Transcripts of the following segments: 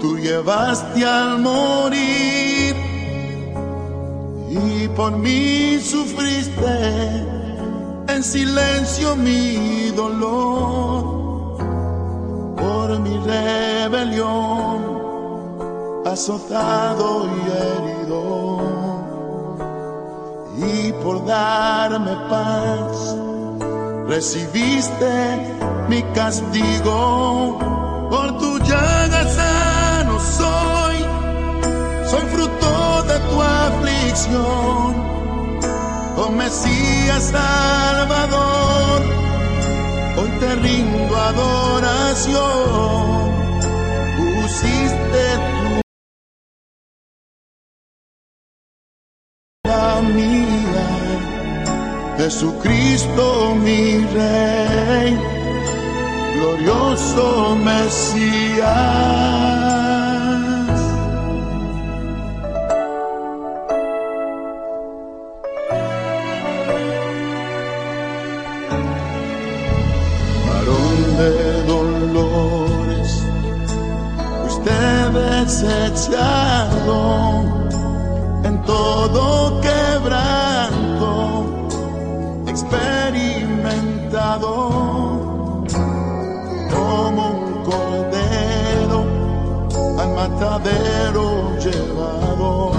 Tú llevaste al morir y por mí sufriste en silencio mi dolor por mi rebelión azotado y herido y por darme paz recibiste mi castigo. Por tu llaga sano soy soy fruto de tu aflicción oh Mesías Salvador. Hoy te rindo adoración. Pusiste tu la mía Jesucristo mi Rey, glorioso Mesías. En todo quebranto experimentado como un cordero al matadero llevado.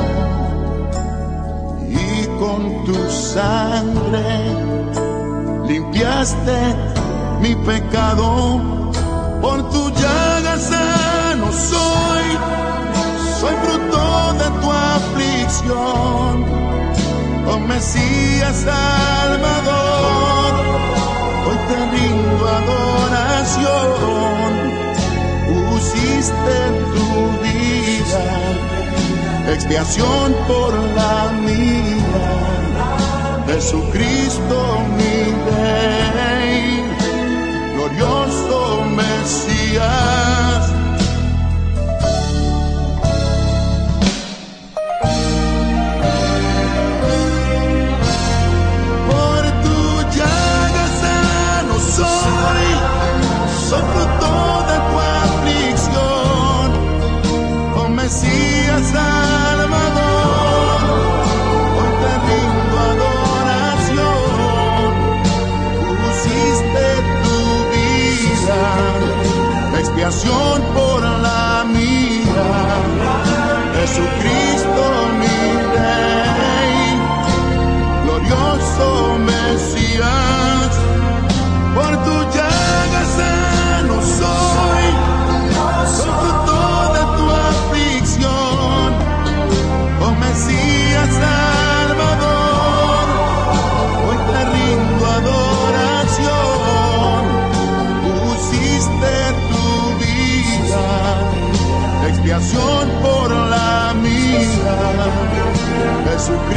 Y con tu sangre limpiaste mi pecado por tu llaga oh Mesías Salvador, hoy te rindo adoración, pusiste tu vida, expiación por la mía, Jesucristo mi nosso Cristo.